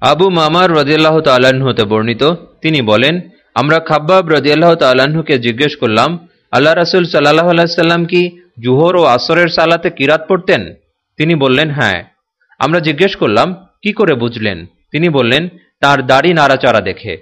আবু মামার রদিয়াল্লাহ তাল্লাহ্ন হতে বর্ণিত। তিনি বলেন, আমরা খাব্বাব রদিয়াল্লাহ তাল্লাহ্নকে জিজ্ঞেস করলাম, আল্লাহ রাসুল সাল্লাহ আলাইসাল্লাম কি জুহর ও আসরের সালাতে কিরাত পড়তেন? তিনি বললেন হ্যাঁ। আমরা জিজ্ঞেস করলাম, কি করে বুঝলেন? তিনি বললেন, তার দাড়ি নাড়াচাড়া দেখে।